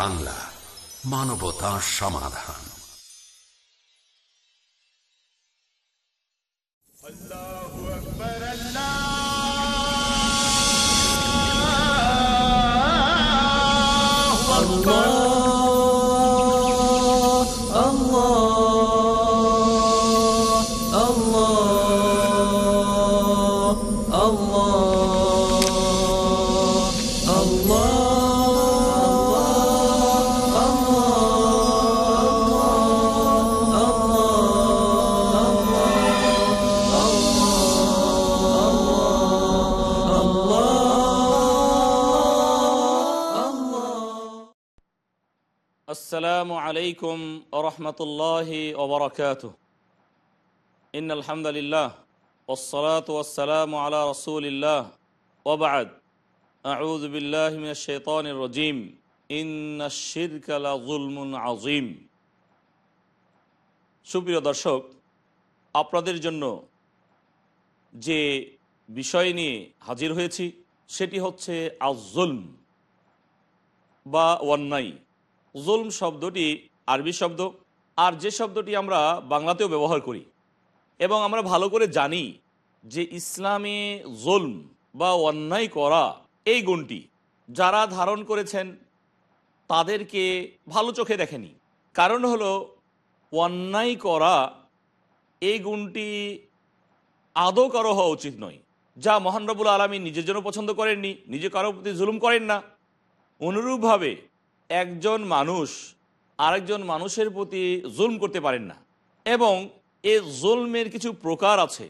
বাংলা মানবতা সমাধান। আল্লাহ আকবর আল্লাহ الله وبركاته إن الحمد لله والصلاة والسلام على رسول الله وبعد أعوذ بالله من الشيطان الرجيم إن الشرك لظلم عظيم সুপ্রিয় দর্শক আপনাদের জন্য যে বিষয় নিয়ে হাজির হয়েছি সেটি হচ্ছে আজুলম বা অন্যায় জুলম শব্দটি আরবি শব্দ, আর যে শব্দটি আমরা বাংলাতেও ব্যবহার করি। এবং আমরা ভালো করে জানি যে ইসলামে জুলম বা অন্যায় করা এই গুণটি, যারা ধারণ করেছেন, তাদেরকে ভালো চোখে দেখেনি। কারণ হলো, অন্যায় করা এই গুণটি আদৌ কারও হওয়া উচিত নয়। যা মহানরবুল আলমী নিজের জন্য পছন্দ করেননি, নিজে কারোর প্রতি জুলুম করেন না। অনুরূপভাবে একজন মানুষ আরেকজন মানুষের প্রতি জুলম করতে পারেন না। এবং এ জুলমের কিছু প্রকার আছে।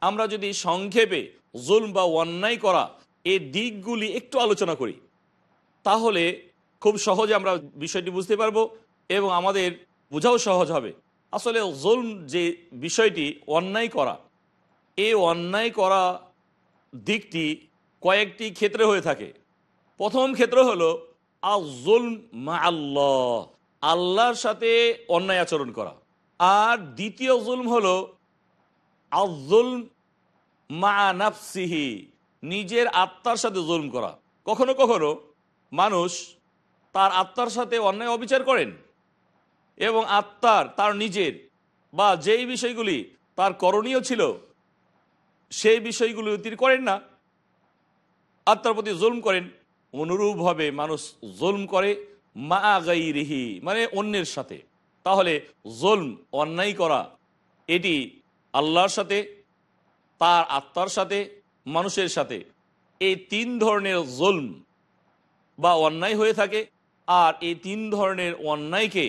আমরা যদি সংক্ষেপে জুলম বা অন্যায় করা এ দিকগুলি একটু আলোচনা করি, তাহলে খুব সহজে আমরা বিষয়টি বুঝতে পারব এবং আমাদের বোঝাও সহজ হবে। আসলে জুলম যে বিষয়টি অন্যায় করা, এ অন্যায় করা দিকটি কয়েকটি ক্ষেত্রে হয়ে থাকে। প্রথম ক্ষেত্র হলো আল্লাহ আল্লাহর সাথে অন্যায় আচরণ করা। আর দ্বিতীয় জুলম হলো আজুল মা নাফসিহি নিজের আত্মার সাথে জুলম করা। কখনো কখনো মানুষ তার আত্মার সাথে অন্যায় অবিচার করেন এবং আত্মার, তার নিজের বা যেই বিষয়গুলি তার করণীয় ছিল, সেই বিষয়গুলি তিনি করেন না। আত্মার প্রতি জুলম করেন। অনুরূপভাবে মানুষ জুলম করে মা গাইরিহি মানে অন্যের সাথে। তাহলে জুলম, অন্যায় করা, এটি আল্লাহর সাথে, তার আত্মার সাথে, মানুষের সাথে। এই তিন ধরনের জুলম বা অন্যায় হয়ে থাকে, আর এই তিন ধরনের অন্যায়কে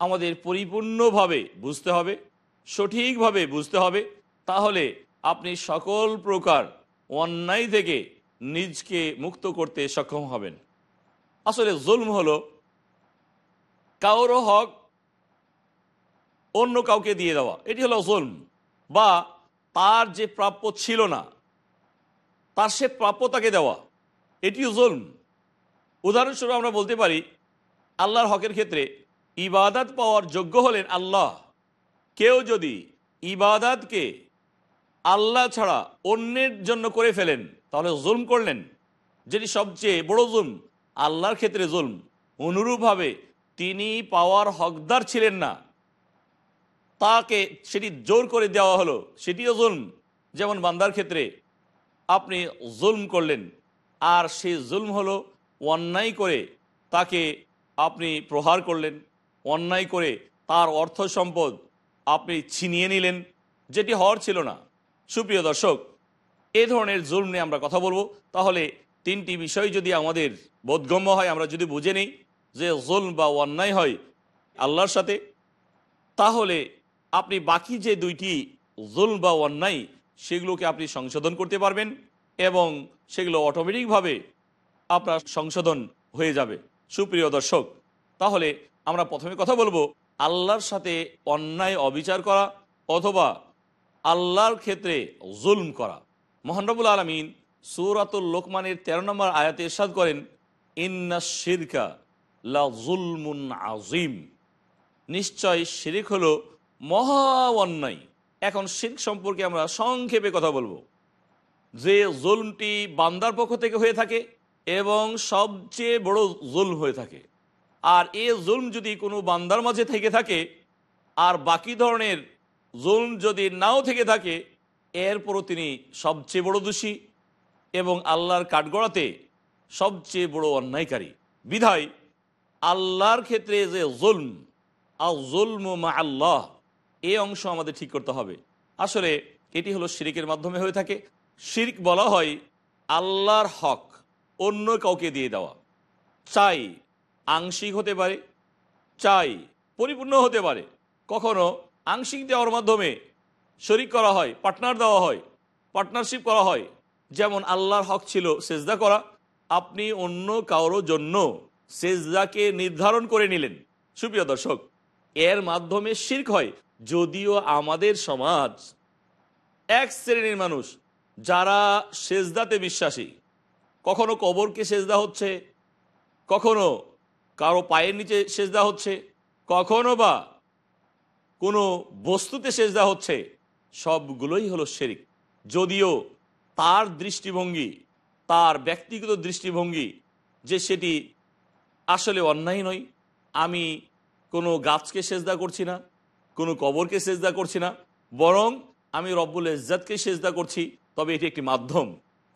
আমাদের পরিপূর্ণভাবে বুঝতে হবে, সঠিকভাবে বুঝতে হবে। তাহলে আপনি সকল প্রকার অন্যায় থেকে নিজকে মুক্ত করতে সক্ষম হবেন। আসলে জুলম হলো কারও হক অন্য কাউকে দিয়ে দেওয়া। এটি হলো জুলম। বা তার যে প্রাপ্য ছিল না, তার সে প্রাপ্যতাকে দেওয়া। এটিও জুলম। উদাহরণস্বরূপ আমরা বলতে পারি, আল্লাহর হকের ক্ষেত্রে ইবাদাত পাওয়ার যোগ্য হলেন আল্লাহ। কেউ যদি ইবাদাতকে আল্লাহ ছাড়া অন্যের জন্য করে ফেলেন তাহলে জুলম করলেন। যেটি সবচেয়ে বড় জুলম, আল্লাহর ক্ষেত্রে জুলম। অনুরূপভাবে তিনি পাওয়ার হকদার ছিলেন না। তাকে সেটি জোর করে দেওয়া হলো, সেটিও জুলম। যেমন বান্দার ক্ষেত্রে আপনি জুলম করলেন, আর সেই জুলম হলো অন্যায় করে তাকে আপনি প্রহার করলেন, অন্যায় করে তার অর্থ সম্পদ আপনি ছিনিয়ে নিলেন, যেটি হওয়ার ছিল না। সুপ্রিয় দর্শক এ ধরনের জুলম নিয়ে আমরা কথা বলব। তাহলে তিনটি বিষয় যদি আমাদের বোধগম্য হয়, আমরা যদি বুঝে নিই যে জুলম বা অন্যায় হয় আল্লাহর সাথে, তাহলে আপনি বাকি যে দুইটি জুলম বা অন্যায়, সেগুলোকে আপনি সংশোধন করতে পারবেন এবং সেগুলো অটোমেটিকভাবে আপনার সংশোধন হয়ে যাবে। সুপ্রিয় দর্শক, তাহলে আমরা প্রথমে কথা বলব আল্লাহর সাথে অন্যায় অবিচার করা অথবা আল্লাহর ক্ষেত্রে জুলম করা। মোহানরবুল আলমিন সুরাতুল লোকমানের তেরো নম্বর আয়াতে ইরশাদ করেন, ইন্না শিরকা লা জুলমুন আজিম নিশ্চয় শিরিক হলো মহা অন্যায়। এখন শির্ক সম্পর্কে আমরা সংক্ষেপে কথা বলব। যে জুলমটি বান্দার পক্ষ থেকে হয়ে থাকে এবং সবচেয়ে বড় জুলম হয়ে থাকে। আর এ জুলম যদি কোনো বান্দার মাঝে থেকে থাকে, আর বাকি ধরনের জুলম যদি নাও থেকে থাকে এরপরও তিনি সবচেয়ে বড় দোষী এবং আল্লাহর কাঠগড়াতে সবচেয়ে বড় অন্যায়কারী। বিধায়, আল্লাহর ক্ষেত্রে যে জুলম আল জুলম মা আল্লাহ এই অংশ আমাদের ঠিক করতে হবে। আসলে এটি হলো শিরিকের মাধ্যমে হয়ে থাকে। শিরিক বলা হয় আল্লাহর হক অন্য কাউকে দিয়ে দেওয়া। চাই আংশিক হতে পারে, চাই পরিপূর্ণ হতে পারে। কখনো আংশিক দেওয়ার মাধ্যমে শরিক করা হয় পার্টনার দেওয়া হয় পার্টনারশিপ করা হয়। যেমন আল্লাহর হক ছিল সেজদা করা, আপনি অন্য কারোর জন্য সেজদাকে নির্ধারণ করে নিলেন। সুপ্রিয় দর্শক, এর মাধ্যমে শির্ক হয়। যদিও আমাদের সমাজ এক শ্রেণির মানুষ, যারা সেজদাতে বিশ্বাসী, কখনো কবরকে সেজদা হচ্ছে, কখনো কারও পায়ের নিচে সেজদা হচ্ছে, কখনো বা কোনো বস্তুতে সেজদা হচ্ছে সবগুলোই হলো শেরিক। যদিও তার দৃষ্টিভঙ্গি, তার ব্যক্তিগত দৃষ্টিভঙ্গি যে সেটি আসলে অন্যায় নয়, আমি কোনো গাছকে সেজদা করছি না, কোনো কবরকে সেজদা করছি না, বরং আমি রব্বুল ইজ্জাতকে সেজদা করছি। তবে এটি একটি মাধ্যম।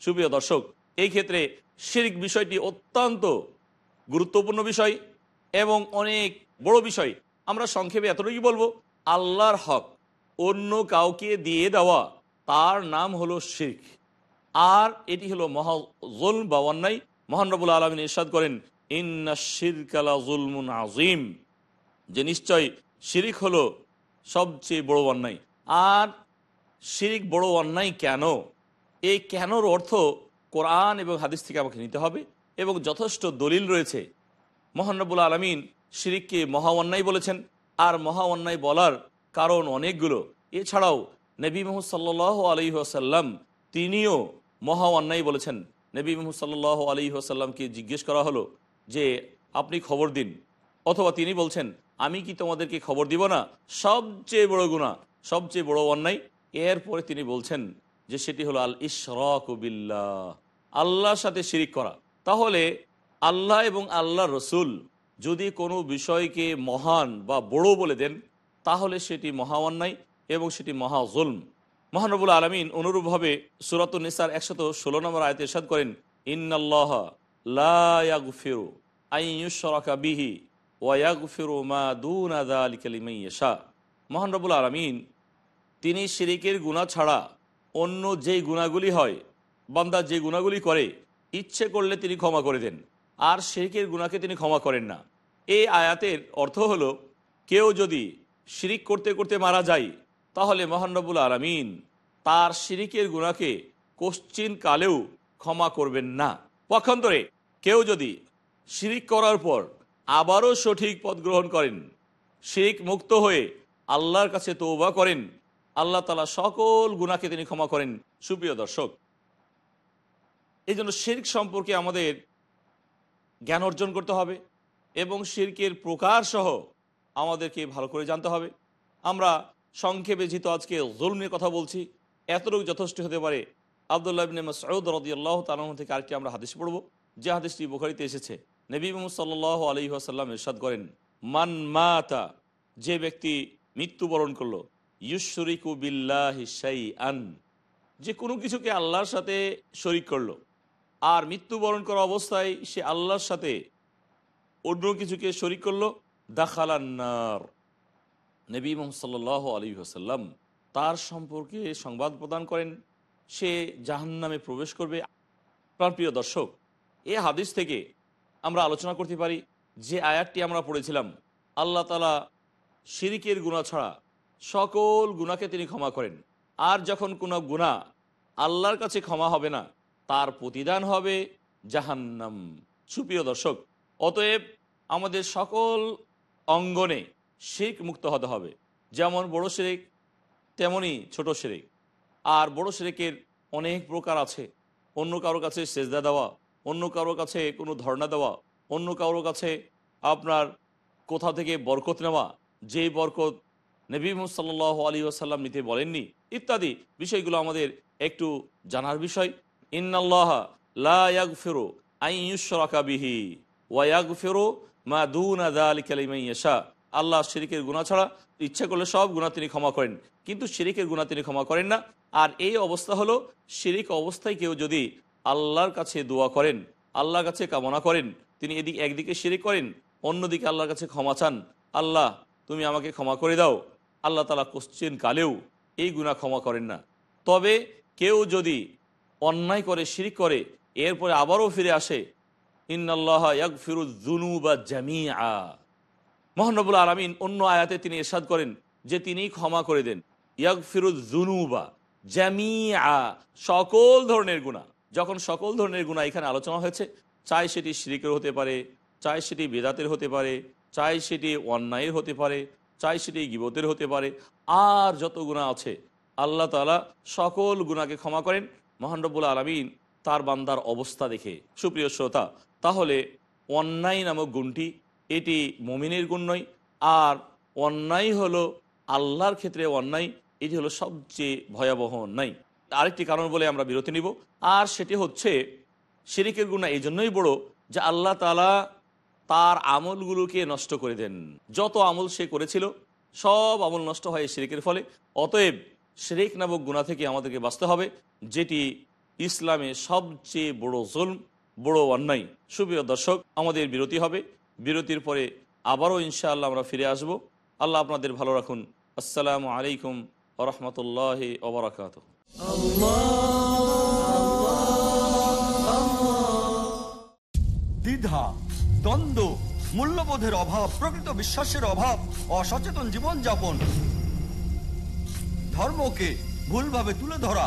সুপ্রিয় দর্শক, এই ক্ষেত্রে শিরিক বিষয়টি অত্যন্ত গুরুত্বপূর্ণ বিষয় এবং অনেক বড় বিষয়। আমরা সংক্ষেপে এতটুকুই বলব, আল্লাহর হক। অন্য কাউকে দিয়ে দেওয়া, তার নাম হলো শির্ক। আর এটি হলো মহা জুল বা অন্যায়। মহান রবুল আলমিন ইরশাদ করেন, ইন্না শিরকালা জুলমুন আজিম যে নিশ্চয় শিরিক হলো সবচেয়ে বড় অন্যায়। আর শিরিক বড় অন্যায় কেন? এই কেনর অর্থ কোরআন এবং হাদিস থেকে আমাকে নিতে হবে এবং যথেষ্ট দলিল রয়েছে। মহানবুল আলমিন শিরিককে মহা অন্যায় বলেছেন। আর মহা অন্যায় বলার কারণ অনেকগুলো। এছাড়াও নবী মোহাম্মদ সাল্লাহ আলী আসাল্লাম তিনিও মহা অন্যায় বলেছেন। নবী মোহাম্মদ সাল্লাহ আলী আসাল্লামকে জিজ্ঞেস করা হলো যে, আপনি খবর দিন। অথবা তিনি বলছেন, আমি কি তোমাদেরকে খবর দিব না? সবচেয়ে বড় গুণা সবচেয়ে বড় অন্যায়। এরপরে তিনি বলছেন যে, সেটি হলো আল বিল্লাহ, আল্লাহর সাথে শিরিক করা। তাহলে আল্লাহ এবং আল্লাহ রসুল যদি কোনো বিষয়কে মহান বা বড় বলে দেন তাহলে সেটি মহা অন্যায় এবং সেটি মহা জুলম। মহানবুল আলমিন অনুরূপভাবে সুরাত নিসার একশত ষোলো নম্বর আয়তে ইরশাদ করেন আইয়ুসরাকা বিহি ওয়াগফিরু আলী আলমিন, তিনি শিরিকের গুণা ছাড়া অন্য যেই গুণাগুলি হয়, বান্দা যে গুণাগুলি করে, ইচ্ছে করলে তিনি ক্ষমা করে দেন, আর শিরিকের গুণাকে তিনি ক্ষমা করেন না। এই আয়াতের অর্থ হলো, কেউ যদি শিরিক করতে করতে মারা যায় তাহলে মহানবুল আলমিন তার শিরিকের গুণাকে কোশ্চিন কালেও ক্ষমা করবেন না। পক্ষান্তরে কেউ যদি শিরিক করার পর আবারও সঠিক পথ গ্রহণ করেন, শিরিক মুক্ত হয়ে আল্লাহর কাছে তৌবা করেন, আল্লাহ তালা সকল গুণাকে তিনি ক্ষমা করেন। সুপ্রিয় দর্শক এই জন্য শির্ক সম্পর্কে আমাদের জ্ঞান অর্জন করতে হবে এবং শির্কের প্রকার সহ আমাদেরকে ভালো করে জানতে হবে। আমরা সংক্ষেপে যেহেতু আজকে জুলমের কথা বলছি, এতটুকু যথেষ্ট হতে পারে। আবদুল্লাহ ইবনে মাসউদ রাদিয়াল্লাহু তাআলা থেকে আরেকটি আমরা হাদিস পড়ব। যে হাদিসটি বুখারীতে এসেছে, নবী মুহাম্মদ সাল্লাল্লাহু আলাইহি ওয়াসাল্লাম ইরশাদ করেন, মান মাতা, যে ব্যক্তি মৃত্যুবরণ করল, ইউশরিকু বিল্লাহি শাইআন, যে কোনো কিছুকে আল্লাহর সাথে শরিক করল। আর মৃত্যুবরণ করা অবস্থায় সে আল্লাহর সাথে অন্য কিছুকে শরিক করল দাখালান্নার নবী মোহাম্মদ আলী আসাল্লাম তার সম্পর্কে সংবাদ প্রদান করেন। সে জাহান্নামে প্রবেশ করবে। প্রাণ প্রিয় দর্শক, এ হাদিস থেকে আমরা আলোচনা করতে পারি যে আয়াতটি আমরা পড়েছিলাম, আল্লাহ তালা শিরিকের গুণা ছাড়া সকল গুণাকে তিনি ক্ষমা করেন। আর যখন কোনো গুণা আল্লাহর কাছে ক্ষমা হবে না, তার প্রতিদান হবে জাহান্নাম। সুপ্রিয় দর্শক, অতএব আমাদের সকল অঙ্গনে শিখ মুক্ত হতে হবে। যেমন বড় শিরিক তেমনই ছোট শিরিক। আর বড় শিরিকের অনেক প্রকার আছে। অন্য কারও কাছে সেজদা দেওয়া, অন্য কারও কাছে কোনো ধর্ণা দেওয়া, অন্য কারও কাছে আপনার কোথা থেকে বরকত নেওয়া যেই বরকত নবী সাল্লাহ আলী আসাল্লাম নিতে বলেননি, ইত্যাদি বিষয়গুলো আমাদের একটু জানার বিষয়। ইন্নাল্লাহ লা ইয়াগফিরু আইয়ুসরাকা বিহি ওয়াগ ফেরো মা দুন আদালিকালিমাইয়াশা আল্লাহ শিরিকের গুণা ছাড়া ইচ্ছা করলে সব গুণা তিনি ক্ষমা করেন। কিন্তু শিরিকের গুণা তিনি ক্ষমা করেন না। আর এই অবস্থা হলো, শিরিক অবস্থায় কেউ যদি আল্লাহর কাছে দোয়া করেন, আল্লাহর কাছে কামনা করেন, তিনি এদিক একদিকে শিরিক করেন, অন্যদিকে আল্লাহর কাছে ক্ষমা চান, আল্লাহ, তুমি আমাকে ক্ষমা করে দাও। আল্লাহ তালা কোশ্চেন কালেও এই গুণা ক্ষমা করেন না। তবে কেউ যদি অন্যায় করে, শিরিক করে, এরপরে আবারও ফিরে আসে ইন্নাল্লাহ ইয়াক ফিরুদ্দুনু বা জামিয়া মহানবুল আলমিন অন্য আয়াতে তিনি এরশাদ করেন যে তিনি ক্ষমা করে দেন। ইয়াক ফিরুদ্দুনুবা জামিয়া সকল ধরনের গুণা যখন সকল ধরনের গুণা এখানে আলোচনা হয়েছে, চাই সেটি শিরিকের হতে পারে, চাই সেটি বেদাতের হতে পারে, চাই সেটি অন্যায়ের হতে পারে, চাই সেটি গিবতের হতে পারে, আর যত গুণা আছে, আল্লাহ তালা সকল গুণাকে ক্ষমা করেন। মহানরবুল আলমিন তার বান্দার অবস্থা দেখে। সুপ্রিয় শ্রোতা তাহলে অন্যায় নামক গুণটি এটি মমিনের গুণ নয়। আর অন্যায় হলো আল্লাহর ক্ষেত্রে অন্যায়, এটি হলো সবচেয়ে ভয়াবহ অন্যায়। আরেকটি কারণ বলে আমরা বিরতি নিব। আর সেটি হচ্ছে শিরিকের গুণা এই জন্যই বড় যে আল্লাহ তালা তার আমলগুলোকে নষ্ট করে দেন। যত আমল সে করেছিল, সব আমল নষ্ট হয় শিরিকের ফলে। অতএব শিরিক নামক গুণা থেকে আমাদেরকে বাঁচতে হবে, যেটি ইসলামে সবচেয়ে বড় জুলম। বড় অন্যায়। সুপ্রিয় দর্শক, আমাদের বিরতি হবে। বিরতির পরে আবারও ইনশাআল্লাহ আমরা ফিরে আসব। আল্লাহ আপনাদের ভালো রাখুন। আসসালামু আলাইকুম ওরহমতুল্লাহ ওবরাকাত দ্বিধা, দ্বন্দ্ব, মূল্যবোধের অভাব, প্রকৃত বিশ্বাসের অভাব, অসচেতন জীবনযাপন, ধর্মকে ভুলভাবে তুলে ধরা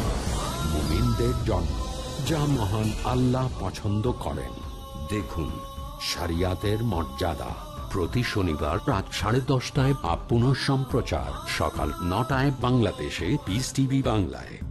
মুমিনদের জন্য যা মহান আল্লাহ পছন্দ করেন। দেখুন, শরিয়াতের মর্যাদা। প্রতি শনিবার রাত সাড়ে দশটায় পুনঃ সম্প্রচার সকাল নটায় বাংলাদেশে পিস টিভি বাংলায়।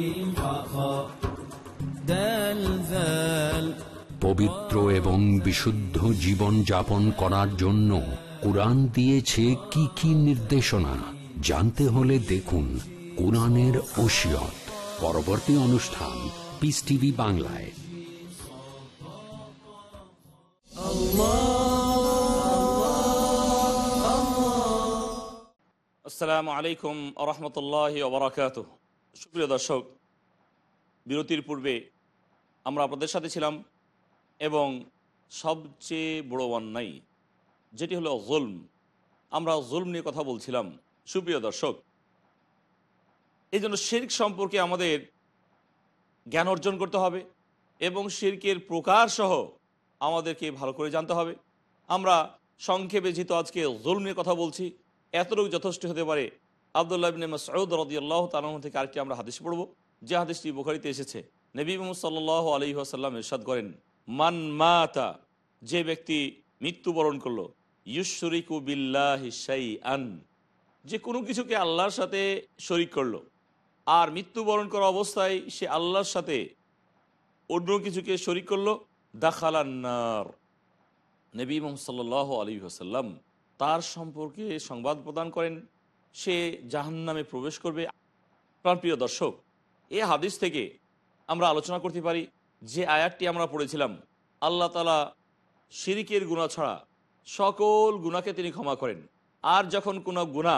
পবিত্র এবং বিশুদ্ধ জীবন যাপন করার জন্য কোরআন দিয়েছে কি কি নির্দেশনা? জানতে হলে দেখুন কোরআনের ওসিয়ত। পরবর্তী অনুষ্ঠান পিস টিভি বাংলায়। আসসালামু আলাইকুম আরহামতুল্লাহ ওবরাকাত সুপ্রিয় দর্শক, বিরতির পূর্বে আমরা আপনাদের সাথে ছিলাম এবং সবচেয়ে বড় অন্যায় যেটি হলো জুলম। আমরা জুলম নিয়ে কথা বলছিলাম, সুপ্রিয় দর্শক। এই জন্য শির্ক সম্পর্কে আমাদের জ্ঞান অর্জন করতে হবে এবং শির্কের প্রকার সহ আমাদেরকে ভালো করে জানতে হবে। আমরা সংক্ষেপে যেহেতু আজকে জুলম নিয়ে কথা বলছি, এতটুকু যথেষ্ট হতে পারে আবদুল্লাহ ইবিন সৌদ রদি আল্লাহ তালাহ থেকে আরেকটি আমরা হাদিস পড়ব। যে হাদিসটি বুখারিতে এসেছে। নবী মোহাম্মদ সাল্লাহ আলী আসাল্লাম ইরশাদ করেন মান মাতা, যে ব্যক্তি মৃত্যুবরণ করল, ইউশরিকু বিল্লাহি শাই আন যে কোনো কিছুকে আল্লাহর সাথে শরিক করল, আর মৃত্যুবরণ করা অবস্থায় সে আল্লাহর সাথে অন্য কিছুকে শরিক করল দাখালান্নার নবী মোহাম্মদ সাল্লাহ আলী আসাল্লাম তার সম্পর্কে সংবাদ প্রদান করেন, সে জাহান্নামে প্রবেশ করবে। প্রাণপ্রিয় দর্শক, এ হাদিস থেকে আমরা আলোচনা করতে পারি যে আয়াতটি আমরা পড়েছিলাম, আল্লাহ তালা শিরিকের গুণা ছাড়া সকল গুণাকে তিনি ক্ষমা করেন। আর যখন কোনো গুণা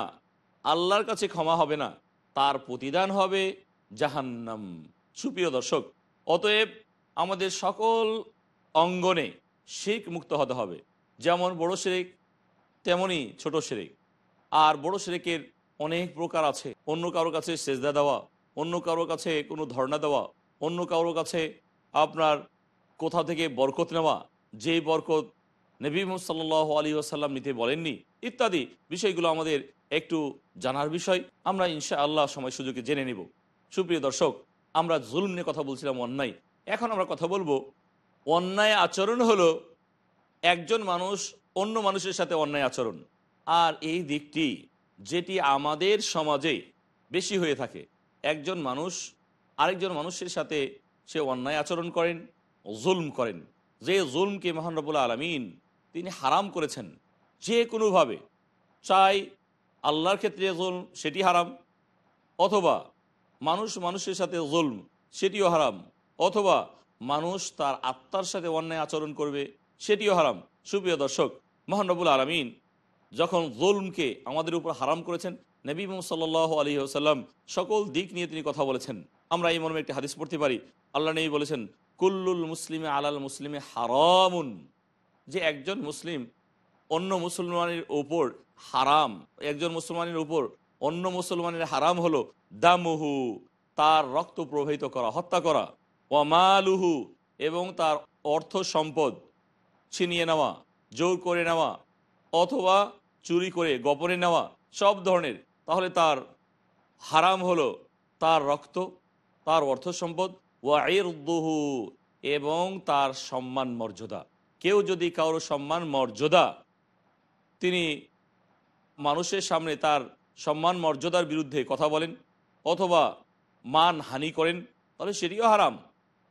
আল্লাহর কাছে ক্ষমা হবে না, তার প্রতিদান হবে জাহান্নাম। সুপ্রিয় দর্শক, অতএব আমাদের সকল অঙ্গনে শিখ মুক্ত হতে হবে। যেমন বড় শিরিক তেমনই ছোট শিরিক। আর বড় শিরিকের অনেক প্রকার আছে। অন্য কারও কাছে সেজদা দেওয়া, অন্য কারও কাছে কোনো ধর্ণা দেওয়া, অন্য কারও কাছে আপনার কোথা থেকে বরকত নেওয়া? যেই বরকত নবী সাল্লাহ আলী আসাল্লাম নিতে বলেননি, ইত্যাদি বিষয়গুলো আমাদের একটু জানার বিষয়। আমরা ইনশা আল্লাহ সময় সুযোগে জেনে নেব। সুপ্রিয় দর্শক, আমরা জুলম নিয়ে কথা বলছিলাম অন্যায়। এখন আমরা কথা বলব, অন্যায় আচরণ হলো একজন মানুষ অন্য মানুষের সাথে অন্যায় আচরণ। আর এই দিকটি যেটি আমাদের সমাজে বেশি হয়ে থাকে। একজন মানুষ আরেকজন মানুষের সাথে সে অন্যায় আচরণ করেন, জুলম করেন। যে জুলমকে মহানরবুল আলমিন তিনি হারাম করেছেন, যে কোনোভাবে চাই আল্লাহর ক্ষেত্রে জুলম সেটি হারাম, অথবা মানুষ মানুষের সাথে জুলম সেটিও হারাম, অথবা মানুষ তার আত্মার সাথে অন্যায় আচরণ করবে সেটিও হারাম। সুপ্রিয় দর্শক মহানবুল আলমিন যখন জুলমকে আমাদের উপর হারাম করেছেন, নবী মোহাম্মদ সাল্লাহ আলী আসাল্লাম সকল দিক নিয়ে তিনি কথা বলেছেন। আমরা এই মর্মে একটি হাদিস পড়তে পারি। আল্লাহ নবী বলেছেন, কুল্লুল মুসলিমে আলাল মুসলিমে হারামুন। যে একজন মুসলিম অন্য মুসলমানের উপর হারাম, একজন মুসলমানের উপর অন্য মুসলমানের হারাম হলো দামুহু, তার রক্ত প্রবাহিত করা, হত্যা করা ওয়ামালুহু এবং তার অর্থ সম্পদ ছিনিয়ে নেওয়া, জোর করে নেওয়া, অথবা চুরি করে গোপনে নেওয়া, সব ধরনের। তাহলে তার হারাম হলো তার রক্ত তার অর্থ সম্পদ ওয়াইরুদ্দুহু এবং তার সম্মান মর্যাদা। কেউ যদি কারও সম্মান মর্যাদা, তিনি মানুষের সামনে তার সম্মান মর্যাদার বিরুদ্ধে কথা বলেন, অথবা মান হানি করেন, তাহলে সেটিও হারাম।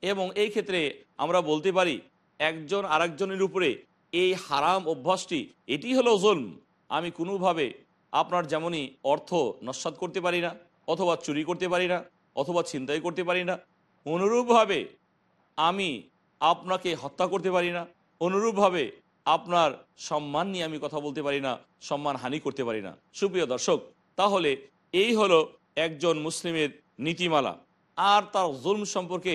এবং এই ক্ষেত্রে আমরা বলতে পারি, একজন আরেকজনের উপরে এই হারাম অভ্যাসটি, এটি হলো জুলম। আমি কোনোভাবে আপনার যেমনই অর্থ নস্বাত করতে পারি না, অথবা চুরি করতে পারি না অথবা ছিনতাই করতে পারি না। অনুরূপভাবে আমি আপনাকে হত্যা করতে পারি না। অনুরূপভাবে আপনার সম্মান নিয়ে আমি কথা বলতে পারি না, সম্মান হানি করতে পারি না। সুপ্রিয় দর্শক, তাহলে এই হলো একজন মুসলিমের নীতিমালা। আর তার জুলম সম্পর্কে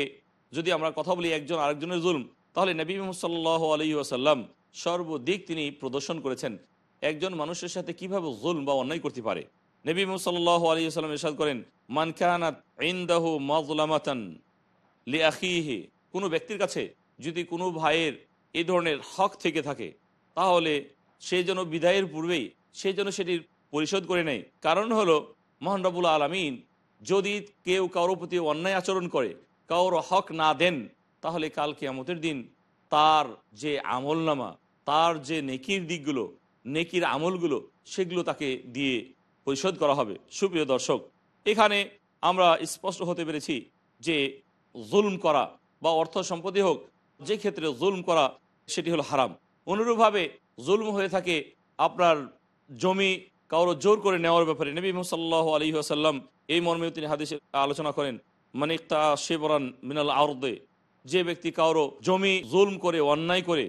যদি আমরা কথা বলি একজন আরেকজনের জুলম, তাহলে নবী মোহাম্মদ আলী আসাল্লাম সর্বদিক তিনি প্রদর্শন করেছেন, একজন মানুষের সাথে কীভাবে জুলম বা অন্যায় করতে পারে। নবী মোহাম্মদ সাল্লাহ আলী আসাল্লাম এরশাদ করেন মানকানাত ইন্দাহু মাজলামাতান লি কোনো ব্যক্তির কাছে যদি কোনো ভাইয়ের এই ধরনের হক থেকে থাকে, তাহলে সে যেন বিদায়ের পূর্বেই সে যেন সেটির পরিশোধ করে নেয়। কারণ হলো, মহান রবুল আলমিন যদি কেউ কারও প্রতি অন্যায় আচরণ করে কারোর হক না দেন, তাহলে কাল কেয়ামতের দিন তার যে আমল নামা তার যে নেকির দিকগুলো, নেকির আমলগুলো, সেগুলো তাকে দিয়ে পরিশোধ করা হবে। সুপ্রিয় দর্শক এখানে আমরা স্পষ্ট হতে পেরেছি যে জুলম করা বা অর্থ সম্পত্তি হোক, যে ক্ষেত্রে জুলম করা সেটি হলো হারাম। অনুরূপভাবে জুলম হয়ে থাকে আপনার জমি কারও জোর করে নেওয়ার ব্যাপারে। নবী সাল্লাহ আলী আসাল্লাম এই মর্মেও তিনি হাদিসে আলোচনা করেন মানে মানিকতা শেবরান মিনাল আরদে যে ব্যক্তি কারও জমি জুলম করে, অন্যায় করে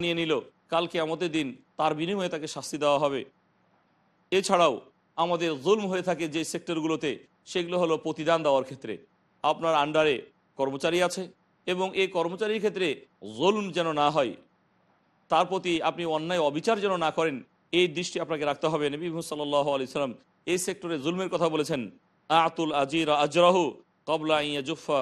নিয়ে নিল কালকে আমাদের দিন তার বিনিময়ে তাকে শাস্তি দেওয়া হবে। এছাড়াও আমাদের জুলম হয়ে থাকে যে সেক্টরগুলোতে, সেগুলো হলো প্রতিদান দেওয়ার ক্ষেত্রে। আপনার আন্ডারে কর্মচারী আছে এবং এই কর্মচারীর ক্ষেত্রে জুলম যেন না হয়, তার প্রতি আপনি অন্যায়, অবিচার যেন না করেন, এই দৃষ্টি আপনাকে রাখতে হবে। নবী সাল্লাহ আলি সাল্লাম এই সেক্টরে জুলমের কথা বলেছেন, আতুল আজির আজরাহু কবলা ইয়া জুফা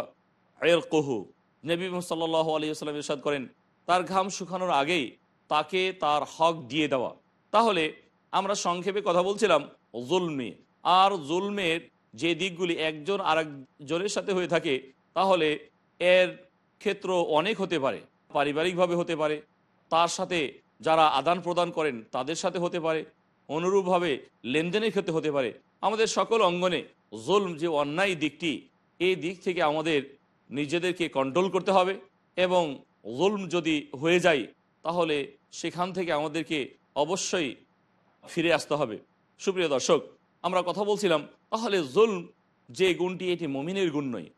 এর কহু নবী সাল্লাহ আলী সাল্লাম ইরশাদ করেন, তার ঘাম শুকানোর আগেই তাকে তার হক দিয়ে দেওয়া। তাহলে আমরা সংক্ষেপে কথা বলছিলাম, জুলমে। আর জুলমের যে দিকগুলি একজন আরেকজনের সাথে হয়ে থাকে, তাহলে এর ক্ষেত্র অনেক হতে পারে, পারিবারিকভাবে হতে পারে। তার সাথে যারা আদান প্রদান করেন, তাদের সাথে হতে পারে। অনুরূপভাবে লেনদেনের ক্ষেত্রে হতে পারে। আমাদের সকল অঙ্গনে জুলম যে অন্যায় দিকটি এই দিক থেকে আমাদের নিজেদেরকে কন্ট্রোল করতে হবে এবং জুলম যদি হয়ে যায়, তাহলে সেখান থেকে আমাদেরকে অবশ্যই ফিরে আসতে হবে। সুপ্রিয় দর্শক, আমরা কথা বলছিলাম, তাহলে জুলম যে গুণটি, এটি মমিনের গুণ নয়।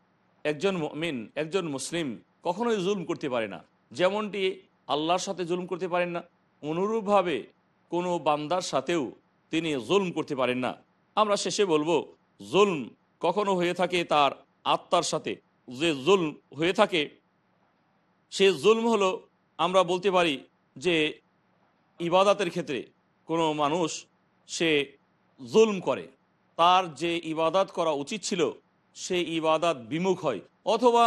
একজন মমিন, একজন মুসলিম কখনোই জুলম করতে পারে না। যেমনটি আল্লাহর সাথে জুলম করতে পারেন না, অনুরূপভাবে কোনো বান্দার সাথেও তিনি জুলম করতে পারেন না। আমরা শেষে বলব, জুলম কখনো হয়ে থাকে তার আত্মার সাথে। যে জুলম হয়ে থাকে, সে জুলম হলো, আমরা বলতে পারি যে ইবাদাতের ক্ষেত্রে কোনো মানুষ সে জুলম করে, তার যে ইবাদাত করা উচিত ছিল, সে ইবাদাত বিমুখ হয়। অথবা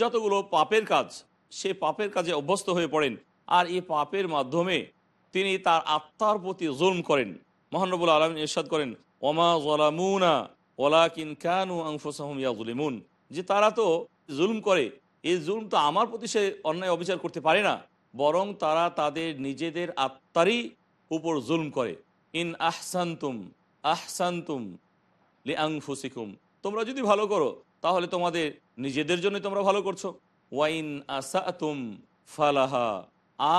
যতগুলো পাপের কাজ, সে পাপের কাজে অভ্যস্ত হয়ে পড়েন। আর এই পাপের মাধ্যমে তিনি তার আত্মার প্রতি জুলম করেন। মহানবুল আলম ইরশাদ করেন, ওমা জলামুনা ওলাকিন কানু আংফুসাহম ইয়াজুলিমুন যে তারা তো জুলম করে, এই জুলম তো আমার প্রতি সে অন্যায় অবিচার করতে পারে না। বরং তারা তাদের নিজেদের আত্মারই উপর জুলম করে। ইন আহসান্তুম আহসান্তুম লি আংফুসিকুম তোমরা যদি ভালো করো, তাহলে তোমাদের নিজেদের জন্য তোমরা ভালো করছ। ওয়াইন আসাতুম ফালাহা।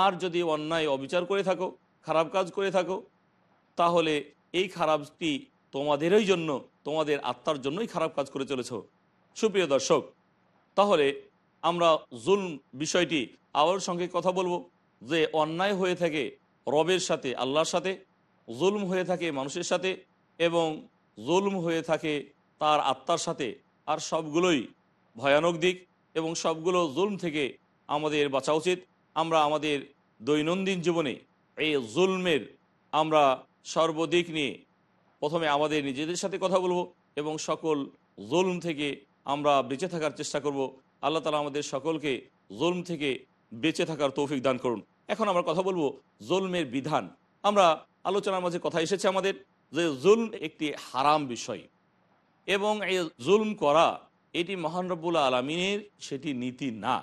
আর যদি অন্যায় অবিচার করে থাকো, খারাপ কাজ করে থাকো, তাহলে এই খারাপটি তোমাদেরই জন্য, তোমাদের আত্মার জন্যই খারাপ কাজ করে চলেছ। সুপ্রিয় দর্শক, তাহলে আমরা জুলম বিষয়টি আবার সঙ্গে কথা বলব যে অন্যায় হয়ে থাকে রবের সাথে, আল্লাহর সাথে, জুলম হয়ে থাকে মানুষের সাথে এবং জুলম হয়ে থাকে তার আত্মার সাথে। আর সবগুলোই ভয়ানক দিক এবং সবগুলো জুলম থেকে আমাদের বাঁচা উচিত। আমরা আমাদের দৈনন্দিন জীবনে এই জুলমের আমরা সর্বদিক নিয়ে প্রথমে আমাদের নিজেদের সাথে কথা বলব এবং সকল জুলম থেকে আমরা বেঁচে থাকার চেষ্টা করব। আল্লাহ তালা আমাদের সকলকে জুলম থেকে বেঁচে থাকার তৌফিক দান করুন। এখন আমরা কথা বলব জুলমের বিধান। আমরা আলোচনার মাঝে কথা এসেছে আমাদের যে জুলম একটি হারাম বিষয় এবং এই জুলম করা এটি মহান রব্বুল আলমিনের সেটি নীতি না।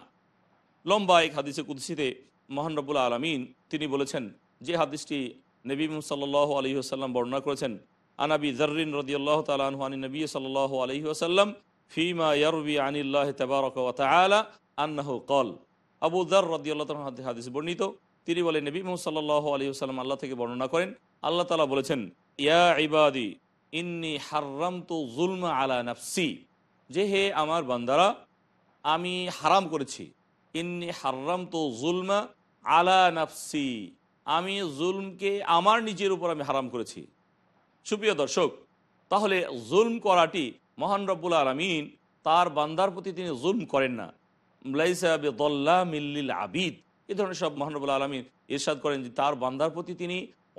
লম্বা এক হাদিসে কুদ্সিতে মহান রব্বুল আলমিন তিনি বলেছেন, যে হাদিসটি নবী সাল্লাহ আলহি আসাল্লাম বর্ণনা করেছেন আনাবি জর্রিন রদিয়াল্লাহ তালাহানি নবী সাল্লাহ আলহি আসাল্লাম ফিমা ইয়ারবি আনিল্লাহ তবারক তালা আন্নাহ কল। আবু দর রদিয়াল্লাহ হাদিস বর্ণিত। তিনি বলেন, নবী মোহাম্মদ সাল্লাহ আলী সাল্লাম আল্লাহ থেকে বর্ণনা করেন। আল্লাহ তালা বলেছেন, ইয়া ইবাদি, ইন্নি হার্রাম তো জুলমা আলা নাফসি। যে হে আমার বান্দারা, আমি হারাম করেছি। ইন্নি হার্রাম তো জুলমা আলা নাফসি। আমি জুলমকে আমার নিজের উপর আমি হারাম করেছি। সুপ্রিয় দর্শক, তাহলে জুলম করাটি মহান রব্বুল আলমিন তার বান্দার প্রতি তিনি জুলম করেন না। মিল্লিল আবিদ। এ ধরনের সব মহানবুল আলমিন ইরশাদ করেন যে তার বান্দার প্রতি তিনি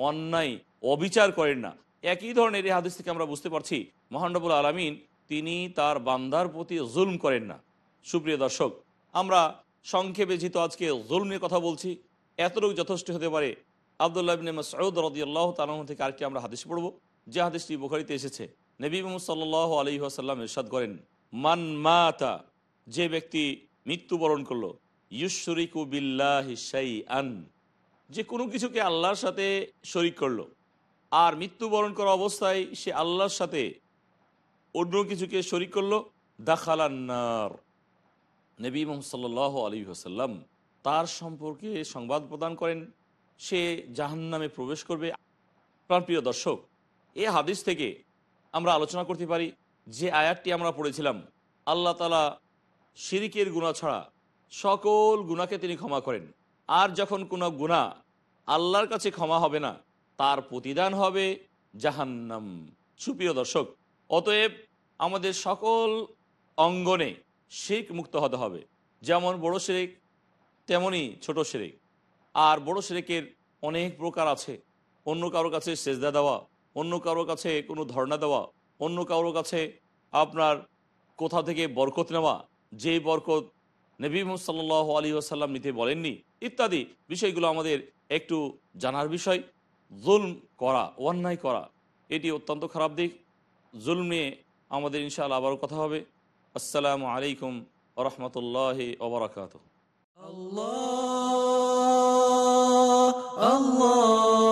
অন্যায়, অবিচার করেন না। একই ধরনের এই হাদিস থেকে আমরা বুঝতে পারছি মহানবুল আলমিন তিনি তার বান্দার প্রতি জুলম করেন না। সুপ্রিয় দর্শক, আমরা সংক্ষেপে যেহেতু আজকে জুলমের কথা বলছি, এতটুকু যথেষ্ট হতে পারে। আবদুল্লাহ বিন সৈয়দ রদিয়াল্লাহ তালাহ থেকে আরেকটি আমরা হাদিস পড়ব, যে হাদিসটি বুখারিতে এসেছে। নবী মোহাম্মদ সাল্লাহ আলী আসাল্লাম ইরশাদ করেন, মান মাতা যে ব্যক্তি মৃত্যুবরণ করল। ইউশরিকু বিল্লাহি আন যে কোনো কিছুকে আল্লাহর সাথে শরিক করল। আর মৃত্যুবরণ করা অবস্থায় সে আল্লাহর সাথে অন্য কিছুকে শরিক করল। দাখালান্নার নবী মোহাম্মদ সাল্লাহ আলী আসাল্লাম তার সম্পর্কে সংবাদ প্রদান করেন। সে জাহান্নামে প্রবেশ করবে। প্রাণপ্রিয় দর্শক, এ হাদিস থেকে আমরা আলোচনা করতে পারি যে আয়াতটি আমরা পড়েছিলাম, আল্লাহ তালা শিরিকের গুণা ছাড়া সকল গুণাকে তিনি ক্ষমা করেন। আর যখন কোনো গুণা আল্লাহর কাছে ক্ষমা হবে না, তার প্রতিদান হবে জাহান্নাম। সুপ্রিয় দর্শক, অতএব আমাদের সকল অঙ্গনে শিখ মুক্ত হতে হবে। যেমন বড় শিরিক তেমনই ছোট শিরিক। আর বড় শিরিকের অনেক প্রকার আছে। অন্য কারও কাছে সেজদা দেওয়া, অন্য কারও কাছে কোনো ধর্ণা দেওয়া, অন্য কারও কাছে আপনার কোথা থেকে বরকত নেওয়া যে বরকত নবী সাল্লাহ আলী আসাল্লাম নিতে বলেননি, ইত্যাদি বিষয়গুলো আমাদের একটু জানার বিষয়। জুলম করা, অন্যায় করা, এটি অত্যন্ত খারাপ দিক। জুলম নিয়ে আমাদের ইনশাআল্লাহ আবারও কথা হবে। আসসালামু আলাইকুম রহমতুল্লাহ ওবরাকাত কোরআনের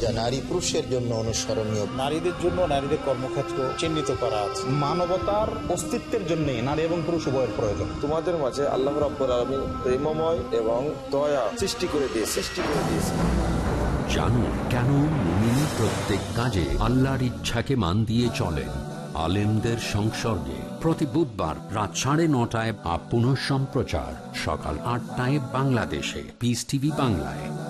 যা নারী পুরুষের জন্য অনুসরণীয়। নারীদের জন্য নারীদের কর্মক্ষেত্র চিহ্নিত করা আছে। মানবতার অস্তিত্বের জন্য নারী এবং পুরুষ উভয়ের প্রয়োজন। তোমাদের মাঝে আল্লাহ রাব্বুল আলামিন প্রেমময় এবং দয়া সৃষ্টি করে দিয়ে সৃষ্টি করে দিয়েছে। জানুন কেন মুমিন প্রত্যেক কাজে আল্লাহর ইচ্ছাকে মান দিয়ে চলেন? আলেমদের সংসর্গে। প্রতি বুধবার রাত সাড়ে নটায় বা পুনঃ সম্প্রচার সকাল আটটায় বাংলাদেশে। পিস টিভি বাংলায়।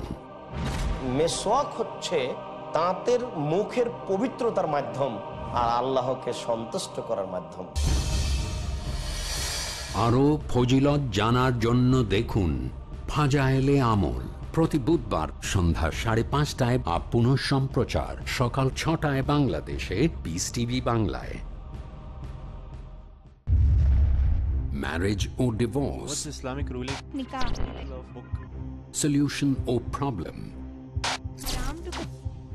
মেসোয়াক হচ্ছে তাঁতের মুখের পবিত্রতার মাধ্যম আর আল্লাহকে সন্তুষ্ট করার মাধ্যম। আরও ফজিলত জানার জন্য দেখুন ফাজায়েলে আমল প্রতি বুধবার সন্ধ্যা সাড়ে পাঁচটায় বা পুনঃ সম্প্রচার সকাল ছটায় বাংলাদেশে পিস টিভি বাংলায়। Marriage O divorce Islamic solution or problem?